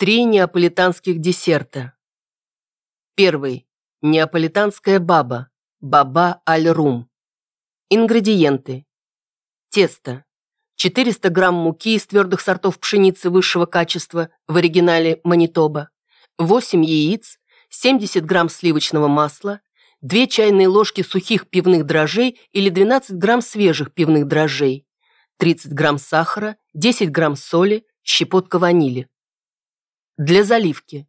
Три неаполитанских десерта. Первый. Неаполитанская баба. Баба аль-рум. Ингредиенты. Тесто. 400 грамм муки из твердых сортов пшеницы высшего качества, в оригинале Манитоба. 8 яиц, 70 грамм сливочного масла, 2 чайные ложки сухих пивных дрожжей или 12 грамм свежих пивных дрожжей, 30 грамм сахара, 10 грамм соли, щепотка ванили. Для заливки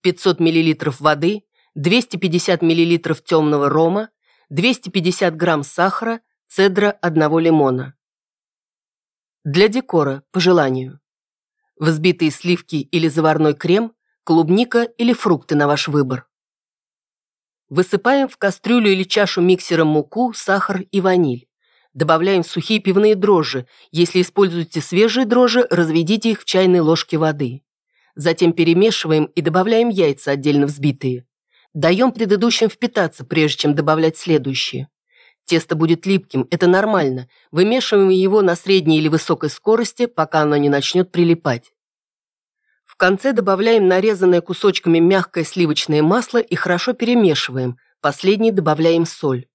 500 мл воды, 250 мл темного рома, 250 грамм сахара, цедра одного лимона. Для декора, по желанию. Взбитые сливки или заварной крем, клубника или фрукты на ваш выбор. Высыпаем в кастрюлю или чашу миксером муку, сахар и ваниль. Добавляем сухие пивные дрожжи. Если используете свежие дрожжи, разведите их в чайной ложке воды. Затем перемешиваем и добавляем яйца, отдельно взбитые. Даем предыдущим впитаться, прежде чем добавлять следующие. Тесто будет липким, это нормально. Вымешиваем его на средней или высокой скорости, пока оно не начнет прилипать. В конце добавляем нарезанное кусочками мягкое сливочное масло и хорошо перемешиваем. Последний добавляем соль.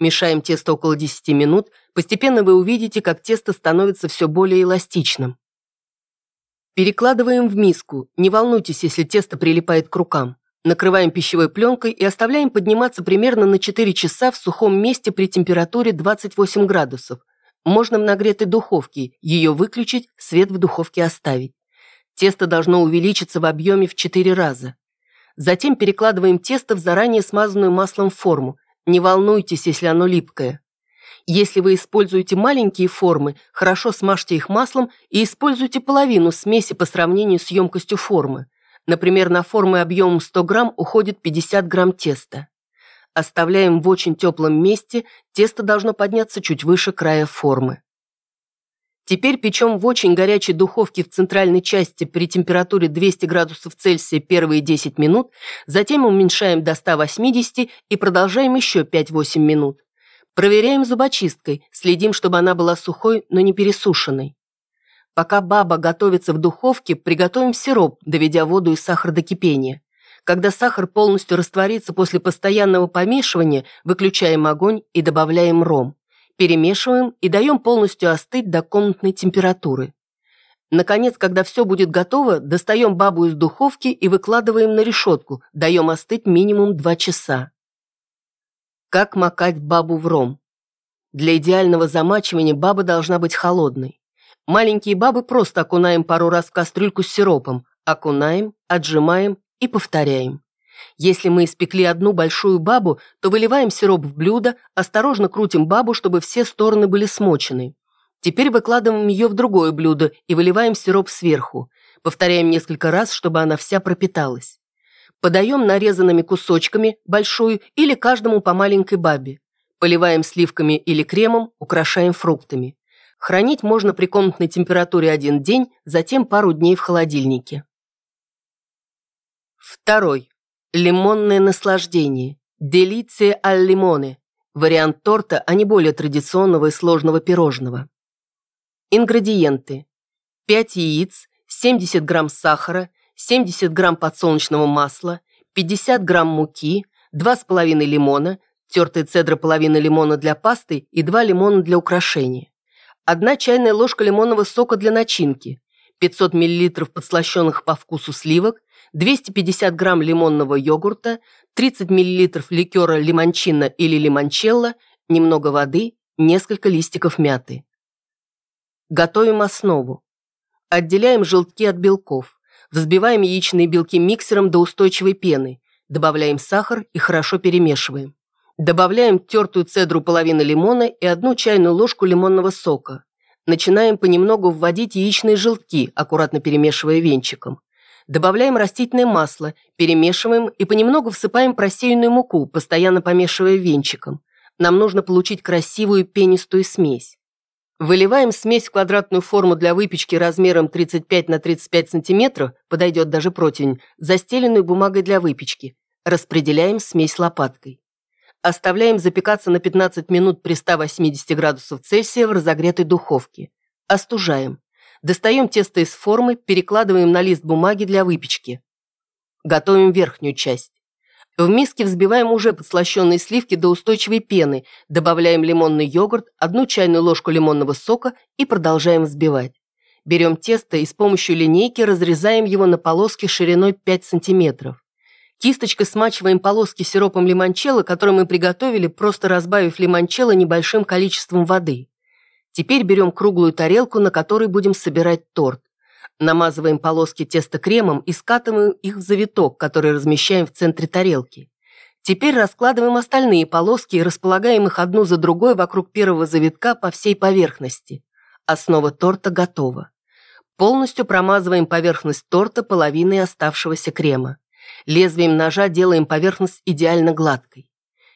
Мешаем тесто около 10 минут. Постепенно вы увидите, как тесто становится все более эластичным. Перекладываем в миску. Не волнуйтесь, если тесто прилипает к рукам. Накрываем пищевой пленкой и оставляем подниматься примерно на 4 часа в сухом месте при температуре 28 градусов. Можно в нагретой духовке, ее выключить, свет в духовке оставить. Тесто должно увеличиться в объеме в 4 раза. Затем перекладываем тесто в заранее смазанную маслом форму. Не волнуйтесь, если оно липкое. Если вы используете маленькие формы, хорошо смажьте их маслом и используйте половину смеси по сравнению с емкостью формы. Например, на формы объемом 100 грамм уходит 50 грамм теста. Оставляем в очень теплом месте, тесто должно подняться чуть выше края формы. Теперь печем в очень горячей духовке в центральной части при температуре 200 градусов Цельсия первые 10 минут, затем уменьшаем до 180 и продолжаем еще 5-8 минут. Проверяем зубочисткой, следим, чтобы она была сухой, но не пересушенной. Пока баба готовится в духовке, приготовим сироп, доведя воду и сахар до кипения. Когда сахар полностью растворится после постоянного помешивания, выключаем огонь и добавляем ром. Перемешиваем и даем полностью остыть до комнатной температуры. Наконец, когда все будет готово, достаем бабу из духовки и выкладываем на решетку, даем остыть минимум 2 часа. Как макать бабу в ром? Для идеального замачивания баба должна быть холодной. Маленькие бабы просто окунаем пару раз в кастрюльку с сиропом, окунаем, отжимаем и повторяем. Если мы испекли одну большую бабу, то выливаем сироп в блюдо, осторожно крутим бабу, чтобы все стороны были смочены. Теперь выкладываем ее в другое блюдо и выливаем сироп сверху. Повторяем несколько раз, чтобы она вся пропиталась. Подаем нарезанными кусочками, большую, или каждому по маленькой бабе. Поливаем сливками или кремом, украшаем фруктами. Хранить можно при комнатной температуре один день, затем пару дней в холодильнике. Второй. Лимонное наслаждение. Делиция аль лимоне. Вариант торта, а не более традиционного и сложного пирожного. Ингредиенты. 5 яиц, 70 грамм сахара, 70 грамм подсолнечного масла, 50 грамм муки, 2,5 лимона, тертая цедра половины лимона для пасты и 2 лимона для украшения. 1 чайная ложка лимонного сока для начинки, 500 мл подслащенных по вкусу сливок, 250 грамм лимонного йогурта, 30 мл ликера лимончино или лимончелло, немного воды, несколько листиков мяты. Готовим основу. Отделяем желтки от белков. Взбиваем яичные белки миксером до устойчивой пены. Добавляем сахар и хорошо перемешиваем. Добавляем тертую цедру половины лимона и одну чайную ложку лимонного сока. Начинаем понемногу вводить яичные желтки, аккуратно перемешивая венчиком. Добавляем растительное масло, перемешиваем и понемногу всыпаем просеянную муку, постоянно помешивая венчиком. Нам нужно получить красивую пенистую смесь. Выливаем смесь в квадратную форму для выпечки размером 35 на 35 см, подойдет даже противень, застеленную бумагой для выпечки. Распределяем смесь лопаткой. Оставляем запекаться на 15 минут при 180 градусов Цельсия в разогретой духовке. Остужаем. Достаем тесто из формы, перекладываем на лист бумаги для выпечки. Готовим верхнюю часть. В миске взбиваем уже подслащенные сливки до устойчивой пены, добавляем лимонный йогурт, одну чайную ложку лимонного сока и продолжаем взбивать. Берем тесто и с помощью линейки разрезаем его на полоски шириной 5 см. Кисточкой смачиваем полоски сиропом лимончелло, который мы приготовили, просто разбавив лимончелло небольшим количеством воды. Теперь берем круглую тарелку, на которой будем собирать торт. Намазываем полоски теста кремом и скатываем их в завиток, который размещаем в центре тарелки. Теперь раскладываем остальные полоски и располагаем их одну за другой вокруг первого завитка по всей поверхности. Основа торта готова. Полностью промазываем поверхность торта половиной оставшегося крема. Лезвием ножа делаем поверхность идеально гладкой.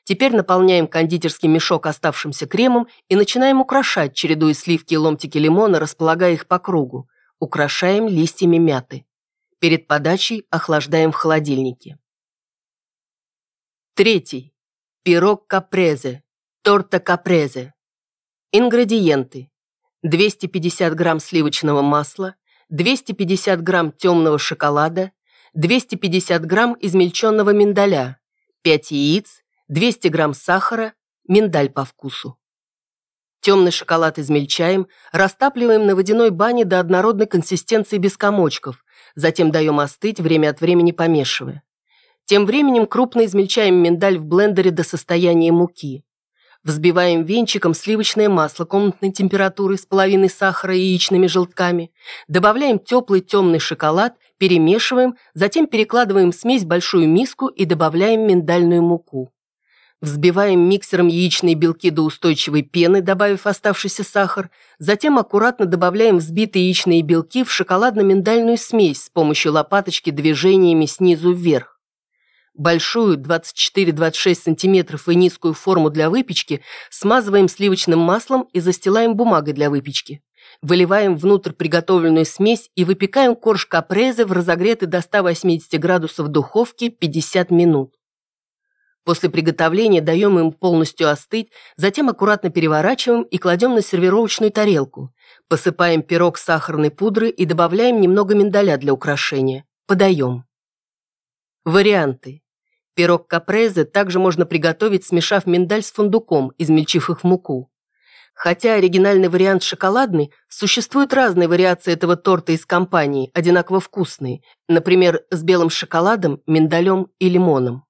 Теперь наполняем кондитерский мешок оставшимся кремом и начинаем украшать, чередуя сливки и ломтики лимона, располагая их по кругу. Украшаем листьями мяты. Перед подачей охлаждаем в холодильнике. Третий. Пирог капрезе. Торта капрезе. Ингредиенты. 250 грамм сливочного масла, 250 грамм темного шоколада, 250 грамм измельченного миндаля, 5 яиц, 200 грамм сахара, миндаль по вкусу. Темный шоколад измельчаем, растапливаем на водяной бане до однородной консистенции без комочков, затем даем остыть, время от времени помешивая. Тем временем крупно измельчаем миндаль в блендере до состояния муки. Взбиваем венчиком сливочное масло комнатной температуры с половиной сахара и яичными желтками. Добавляем теплый темный шоколад, перемешиваем, затем перекладываем смесь в большую миску и добавляем миндальную муку. Взбиваем миксером яичные белки до устойчивой пены, добавив оставшийся сахар. Затем аккуратно добавляем взбитые яичные белки в шоколадно-миндальную смесь с помощью лопаточки движениями снизу вверх. Большую 24-26 см и низкую форму для выпечки смазываем сливочным маслом и застилаем бумагой для выпечки. Выливаем внутрь приготовленную смесь и выпекаем корж капрезе в разогретой до 180 градусов духовке 50 минут. После приготовления даем им полностью остыть, затем аккуратно переворачиваем и кладем на сервировочную тарелку. Посыпаем пирог сахарной пудрой и добавляем немного миндаля для украшения. Подаем. Варианты. Пирог капрезе также можно приготовить, смешав миндаль с фундуком, измельчив их в муку. Хотя оригинальный вариант шоколадный, существуют разные вариации этого торта из компании, одинаково вкусные, например, с белым шоколадом, миндалем и лимоном.